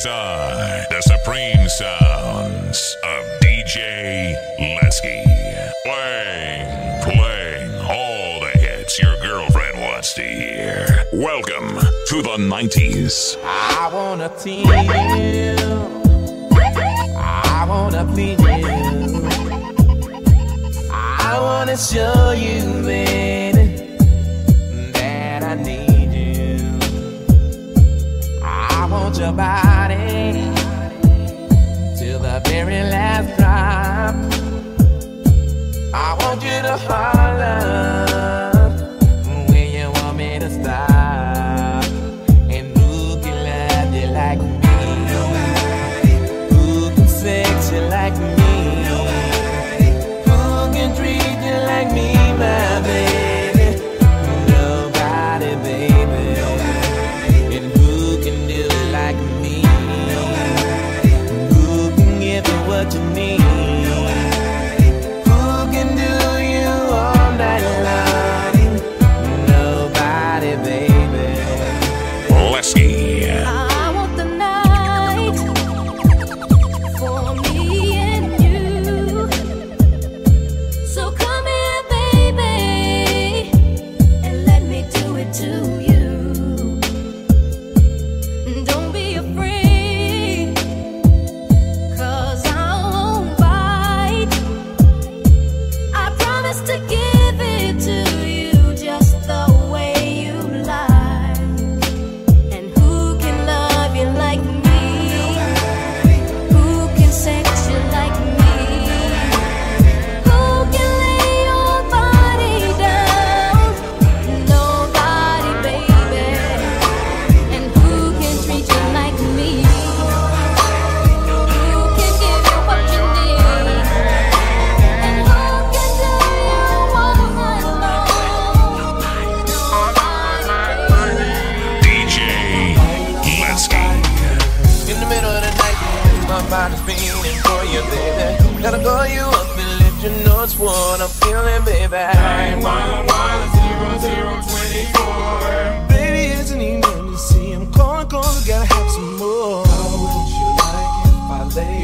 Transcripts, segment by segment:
These are the supreme sounds of DJ Lesky. Playing, playing all the hits your girlfriend wants to hear. Welcome to the 90s. I wanna tease you. I wanna please you. I wanna show you, baby, your body till the very last drop. I want you to holler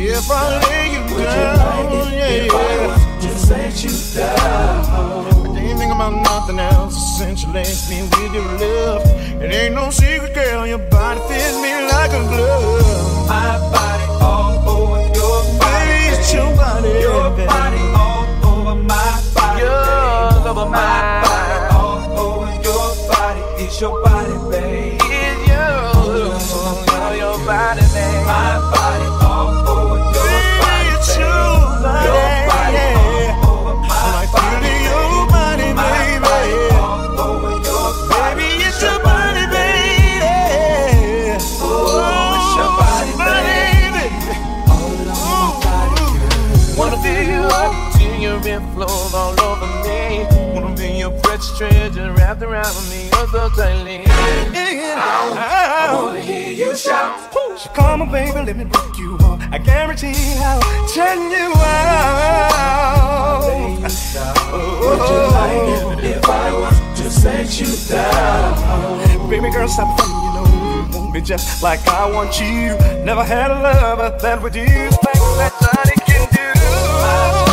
I lay you if I lay you down? yeah, yeah. Just let you down. I ain't think about nothing else. Essentially, it's me with your love. It ain't no secret, girl. Your body fits me like a glove. My body all over your body. Baby, it's your body. Your body all over my body. Yours over my body. All over your body. It's your body, around me oh so tightly. I wanna hear you shout. So come on, baby, let me break you off. I guarantee I'll turn you out. Would you like it if I was to set you down? Baby girl, stop funny, you know you want me just like I want you. Never had a lover that would do things that Johnny can do.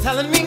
Telling me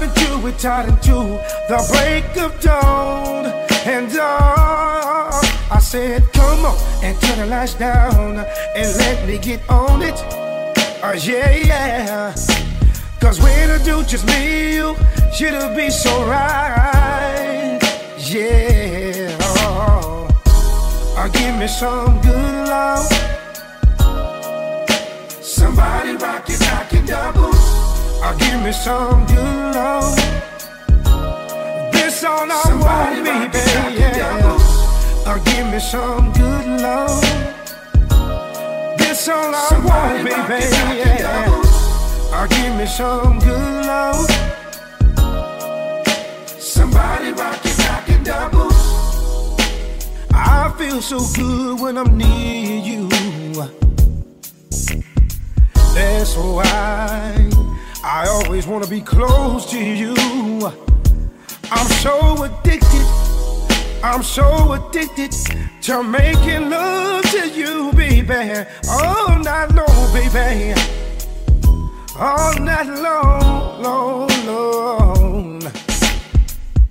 make you and do into the break of dawn. And uh, I said, come on and turn the lights down and let me get on it. Oh yeah, yeah. Cause when I do just me, you, it'll be so right. Yeah. Oh, oh, give me some good love. Somebody rock it, knocking doubles. Oh, give me some good love. This all I want, baby. Yeah. Oh, give me some good love. This all I want, baby. Yeah. Oh, give me some good love. Somebody rock it, knocking doubles. I feel so good when I'm near you. That's why I always wanna be close to you. I'm so addicted. I'm so addicted to making love to you, baby. All night long, baby. All night long, long, long.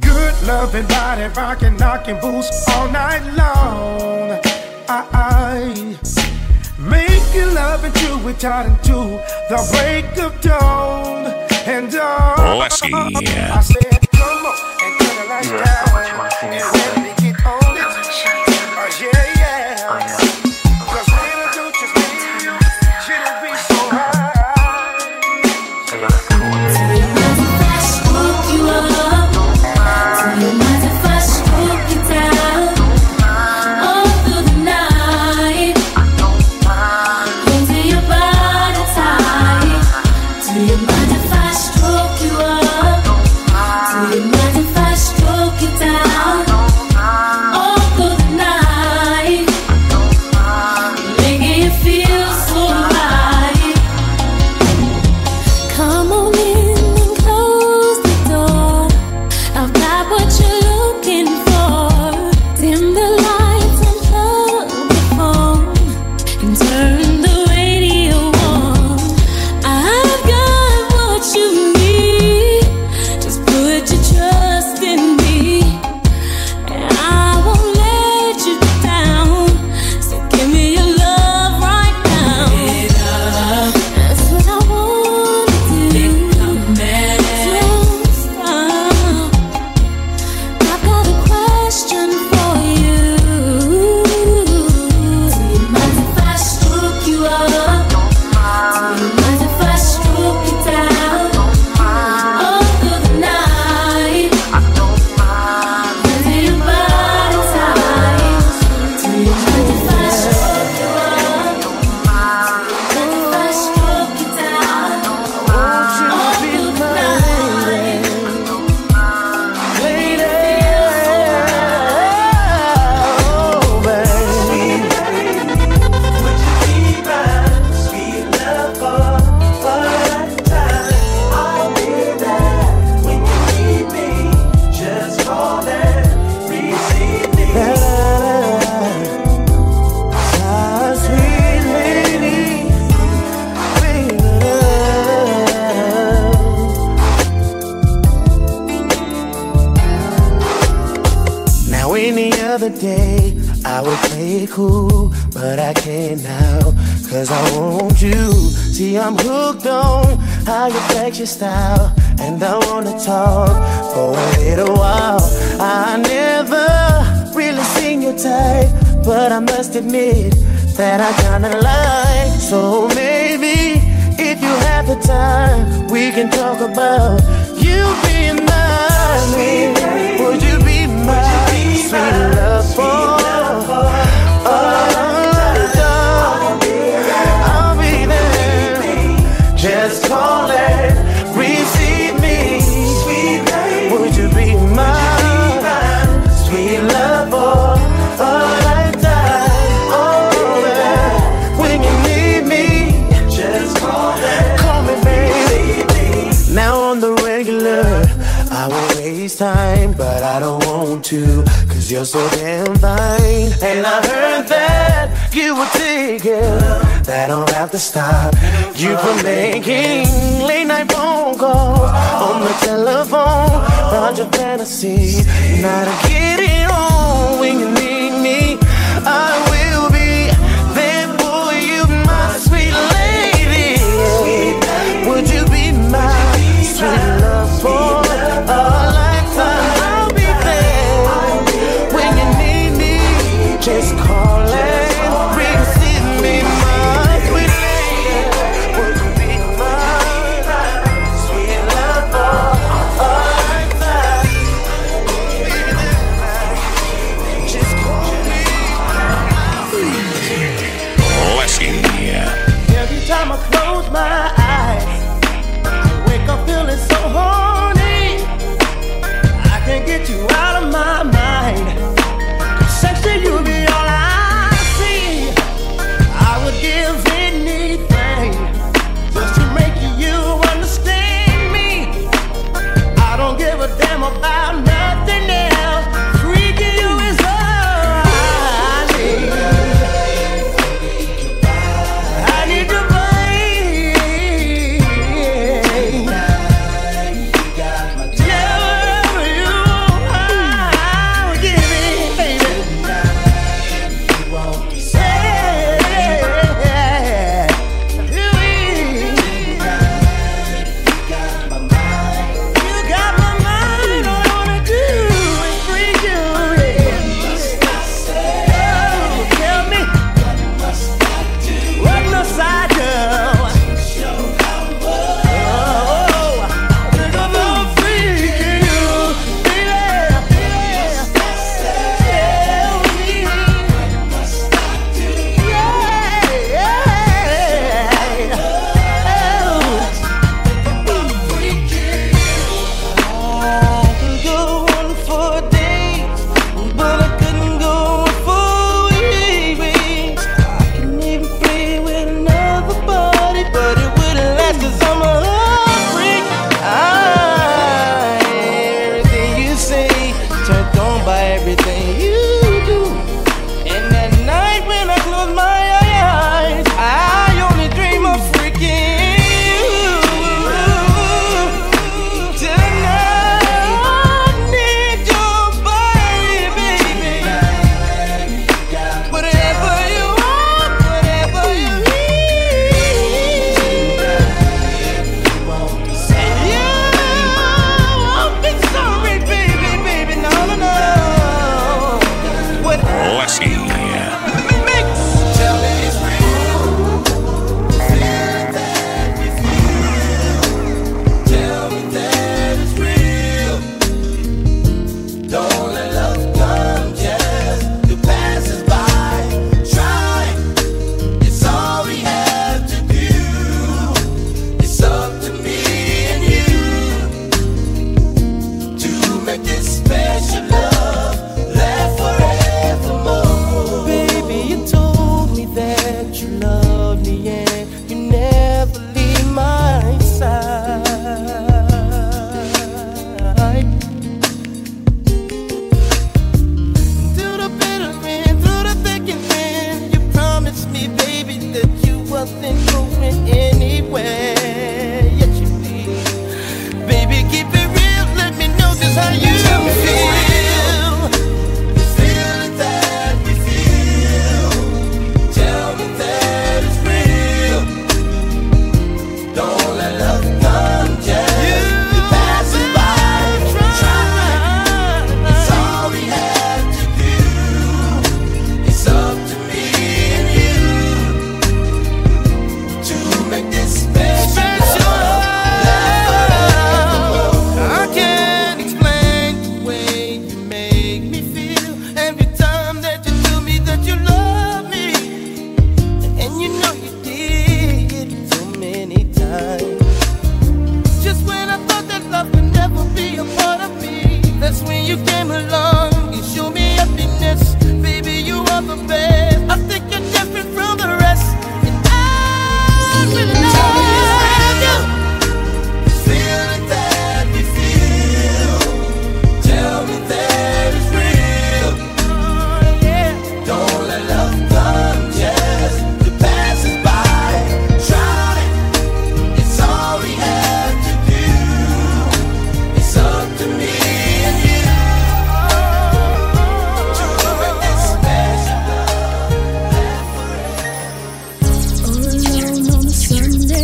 Good loving body, rocking, knocking boots all night long. I, I make you love and do it tight into the break of dawn. And uh, Lesky. I said, come on and turn the lights down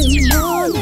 No.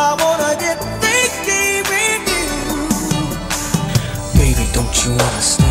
I wanna get with you. Baby, don't you understand?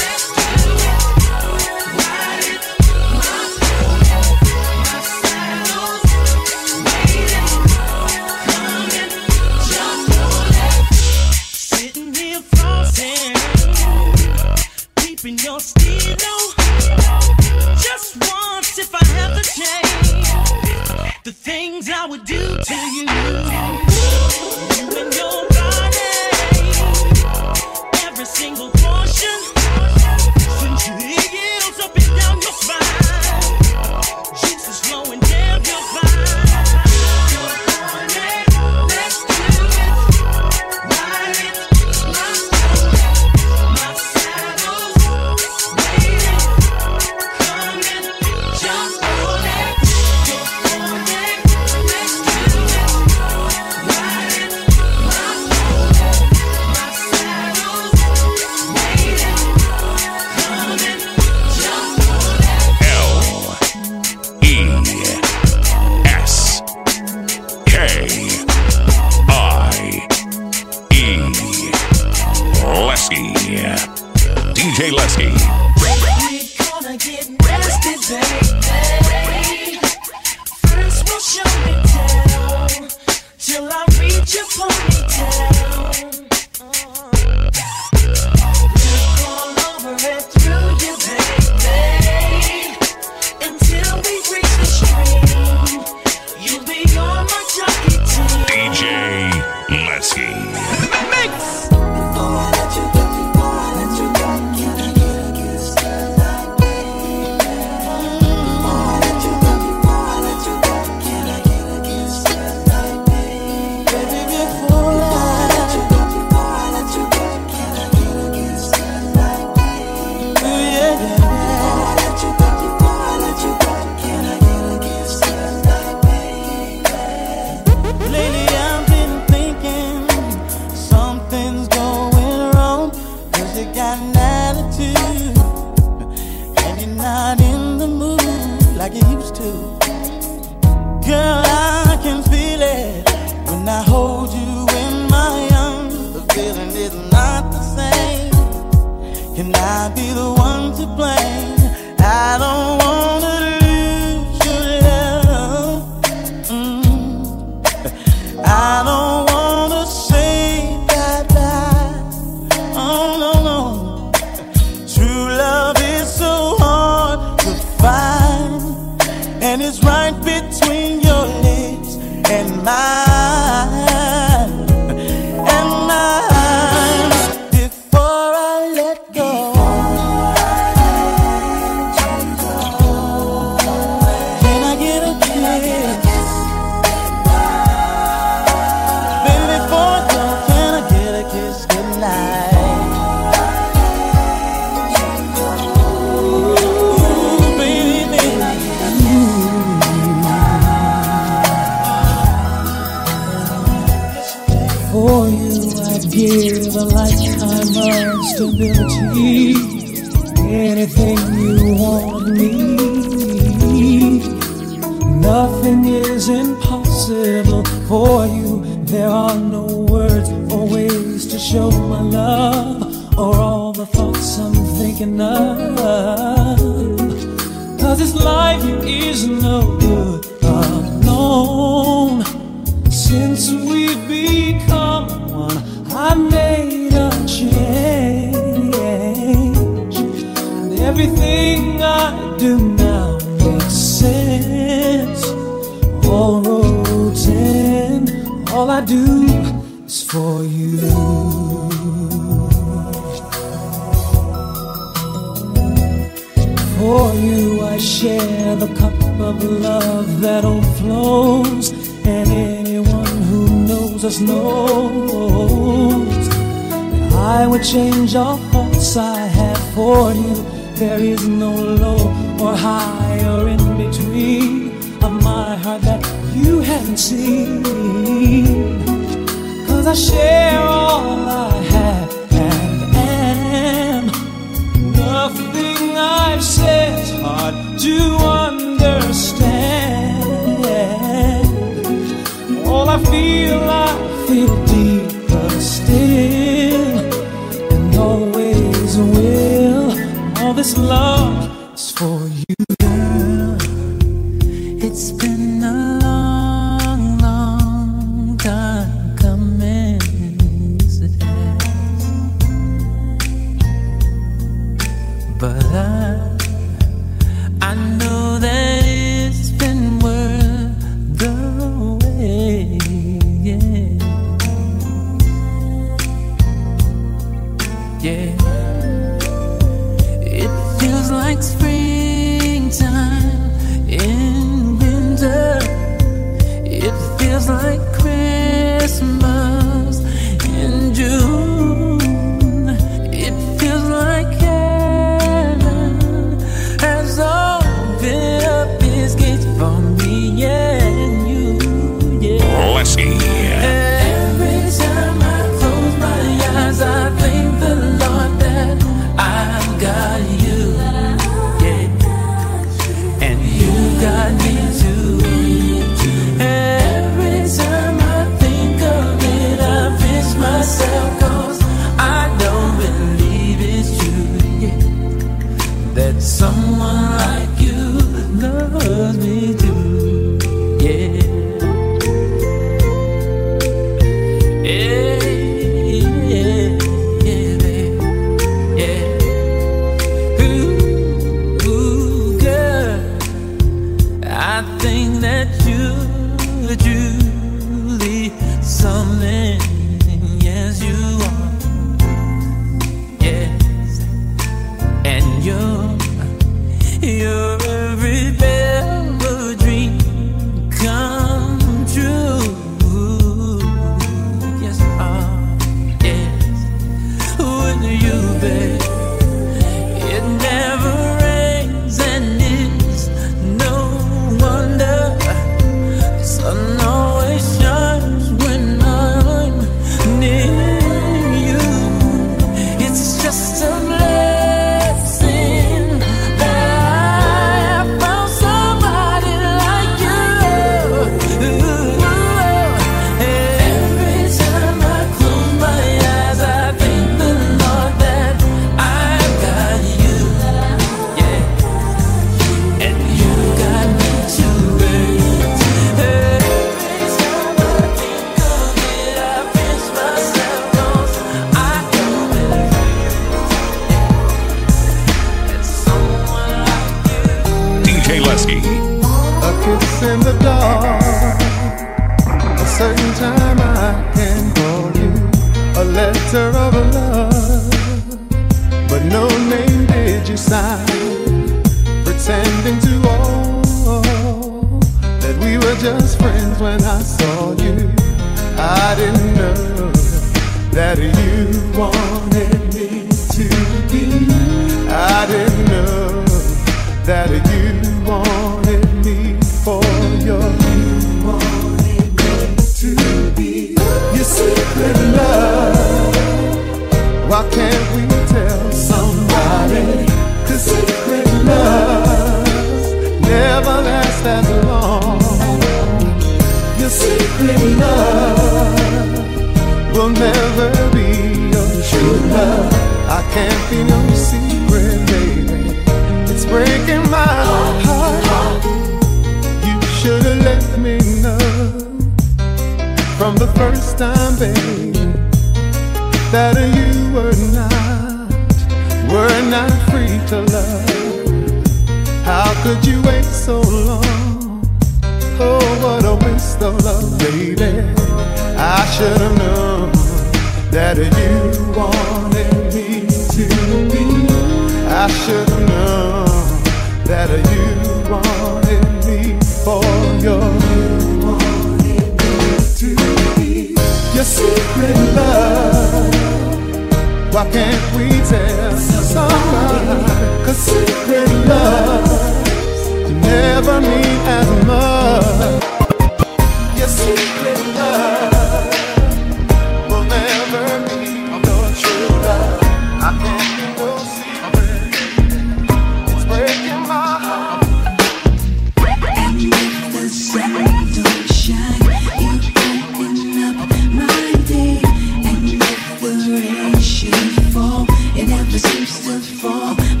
To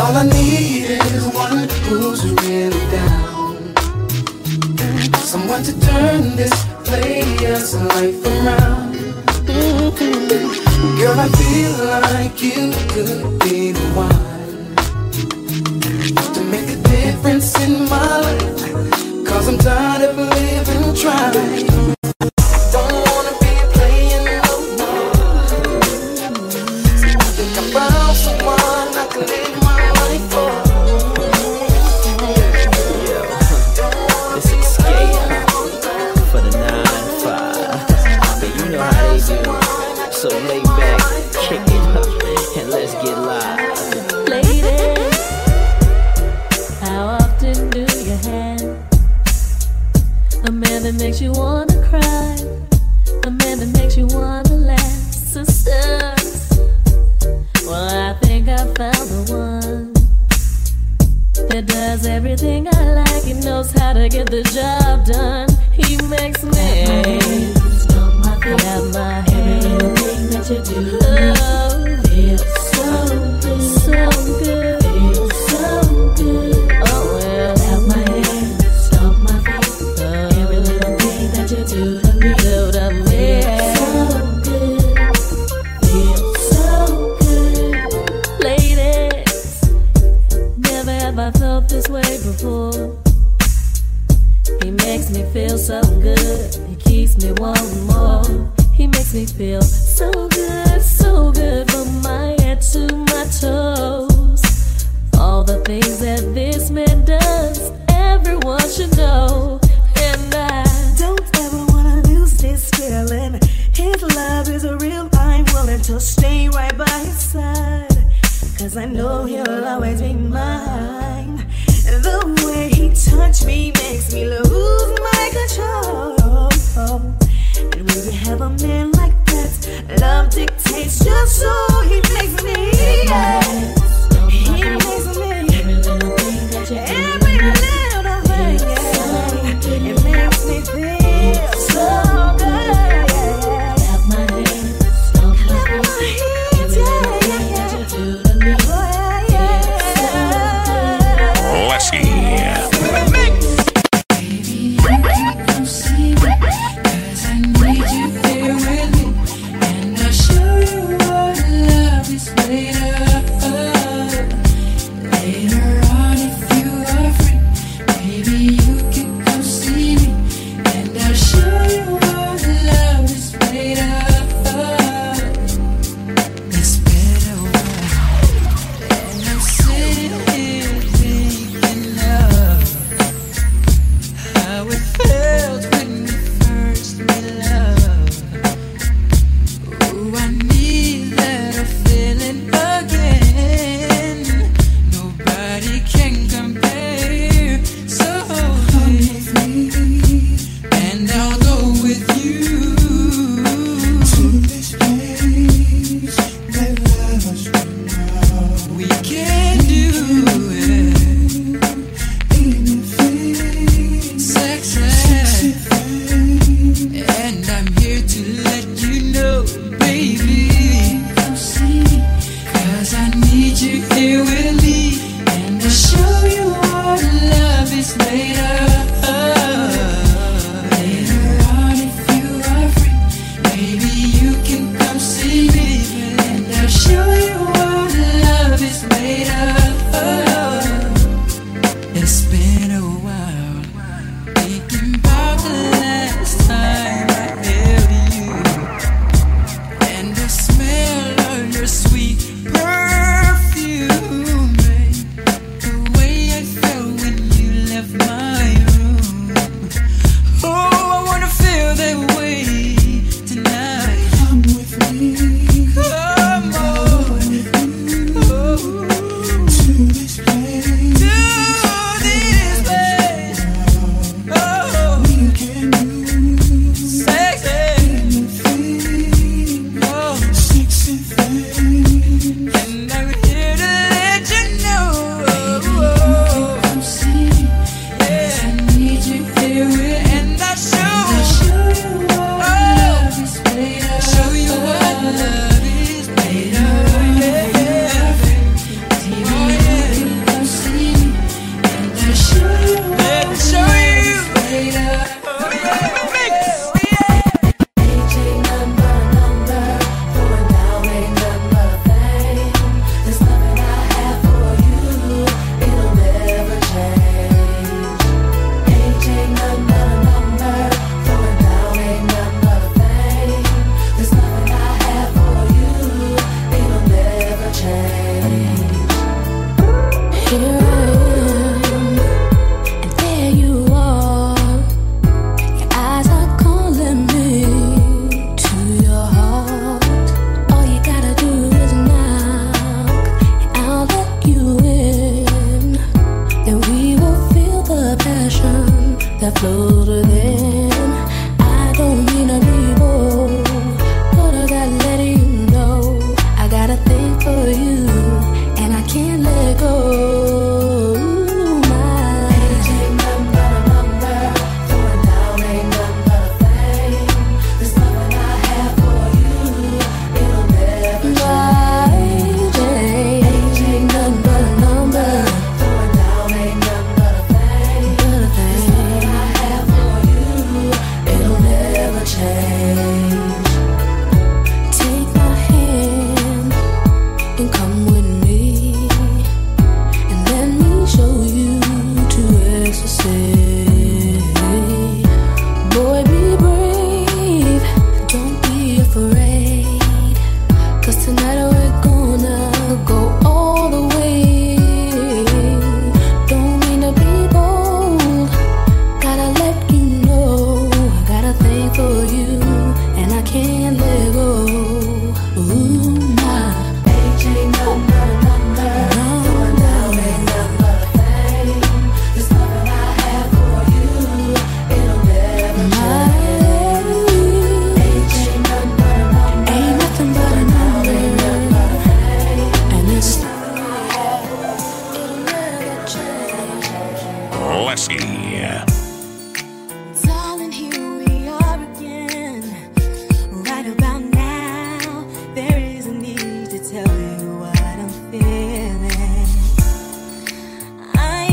All I need is one who's really down, someone to turn this player's life around. Girl, I feel like you could be the one to make a difference in my life. 'Cause I'm tired of living trying.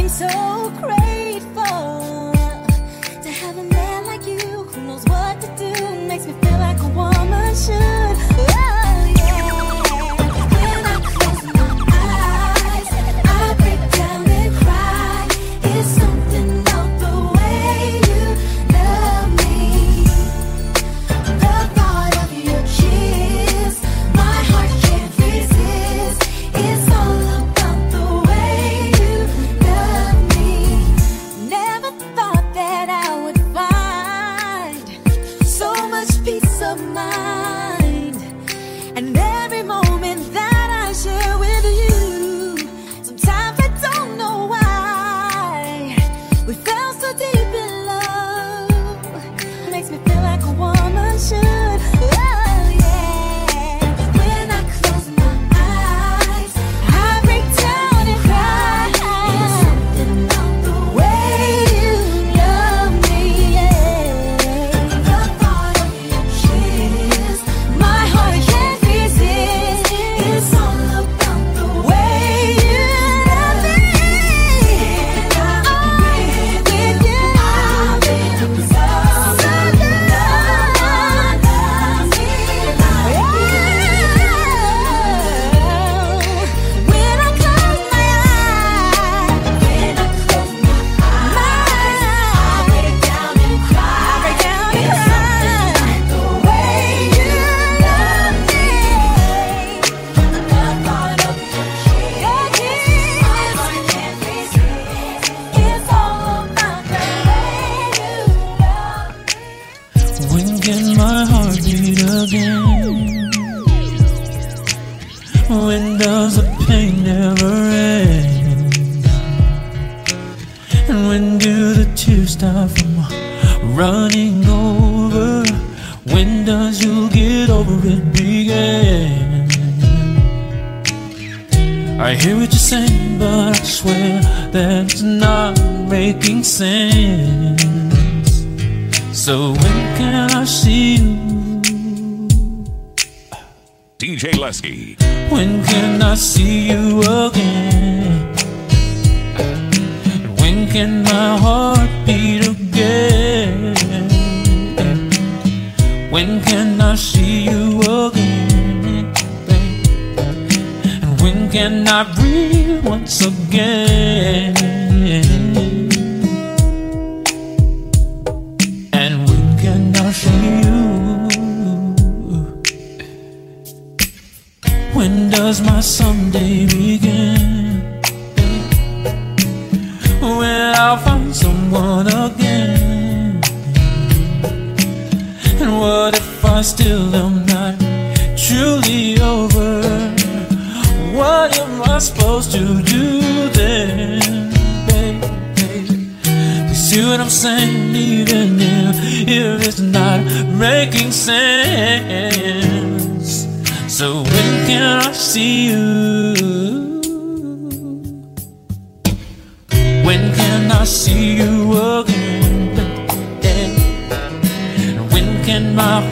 So grateful to have a man like you who knows what to do, makes me feel like a woman should. I breathe once again. And when can I see you? When does my someday begin? When I'll find someone again. And what if I still am? Supposed to do then, baby. You see what I'm saying? Even if, if it's not making sense. So when can I see you? When can I see you again? When can my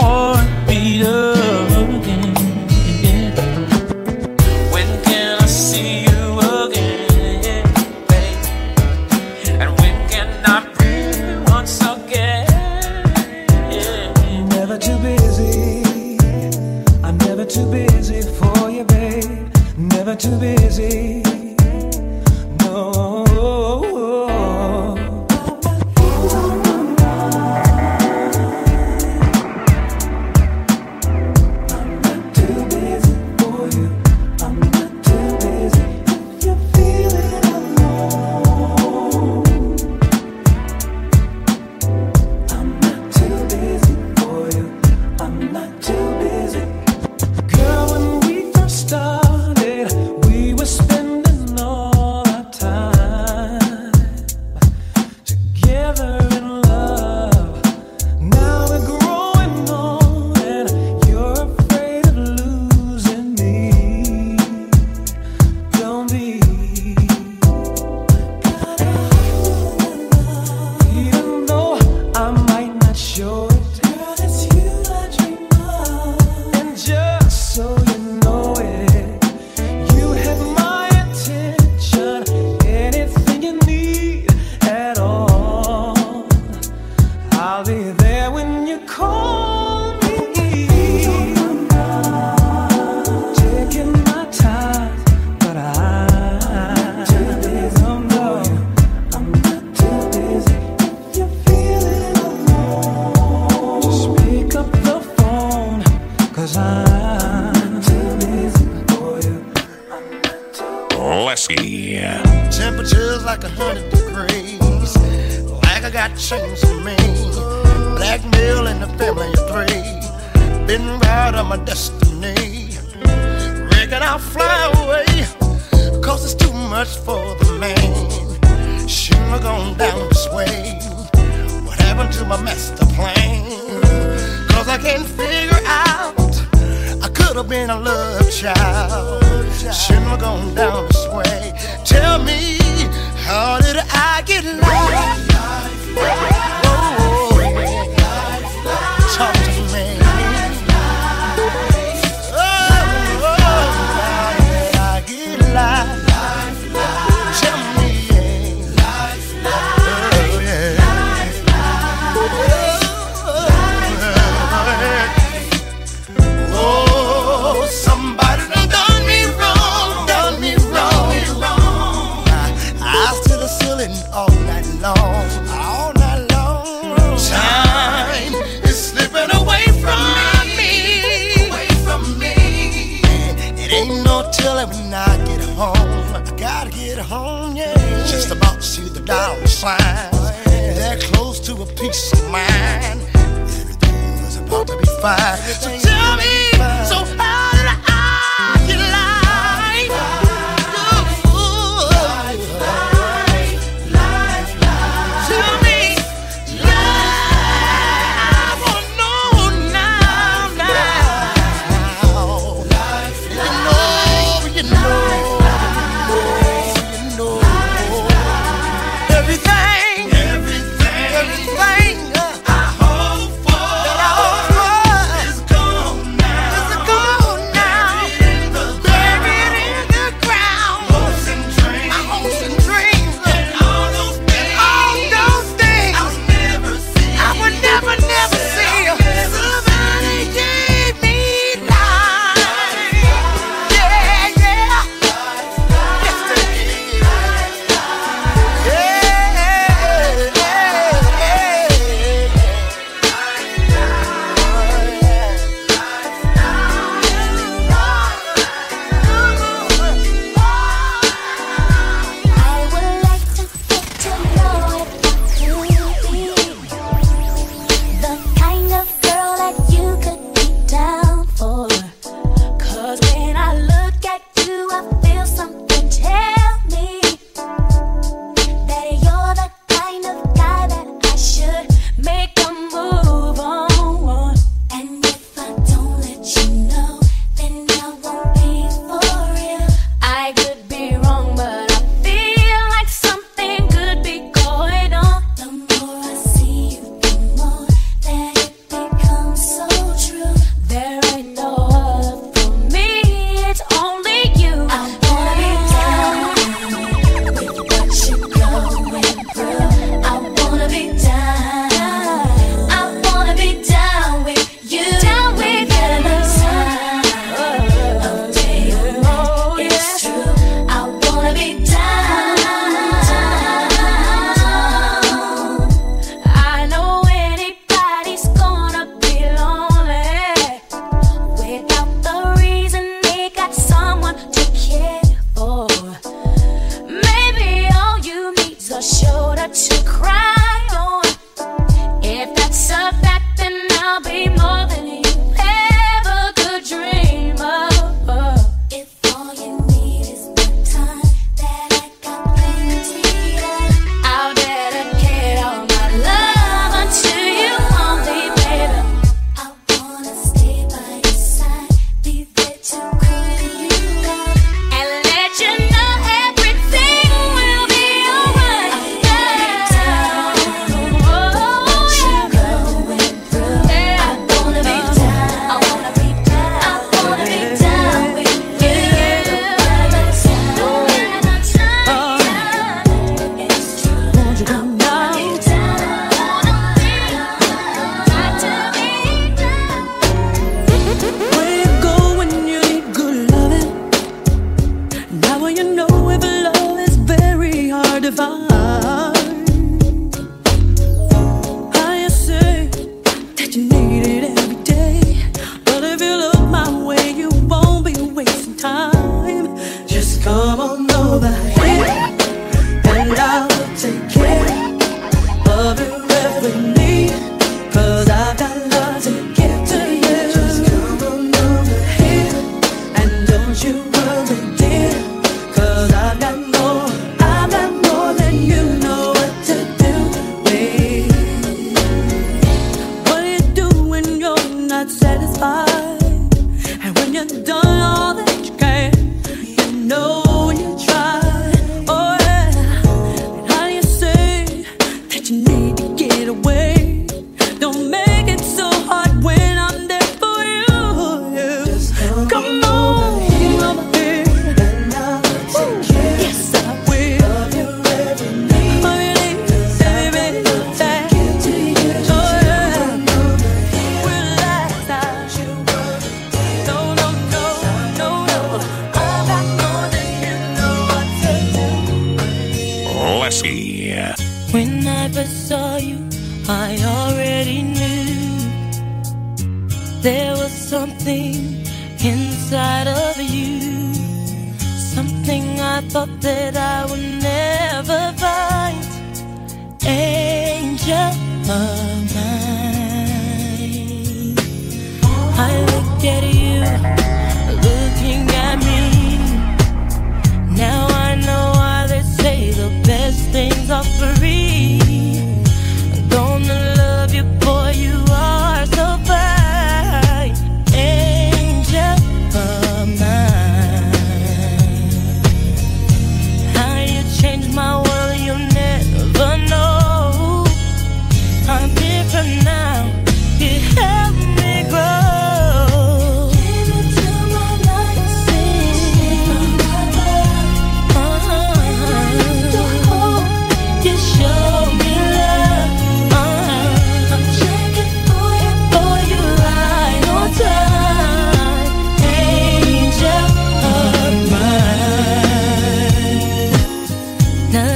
Temperatures like a hundred degrees. Like I got chains on me. Blackmail in the family of three. Been right on my destiny. Reckon I'll fly away. Cause it's too much for the man. Shouldn't have gone down this way. What happened to my master plan? Cause I can't figure out. I could have been a love child. Shouldn't have gone down this way. Tell me, how did I get lost? Oh, oh, oh. Signs. They're close to a peace of mind. Everything was about to be fine. So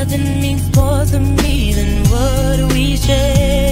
Nothing means more to me than what we share.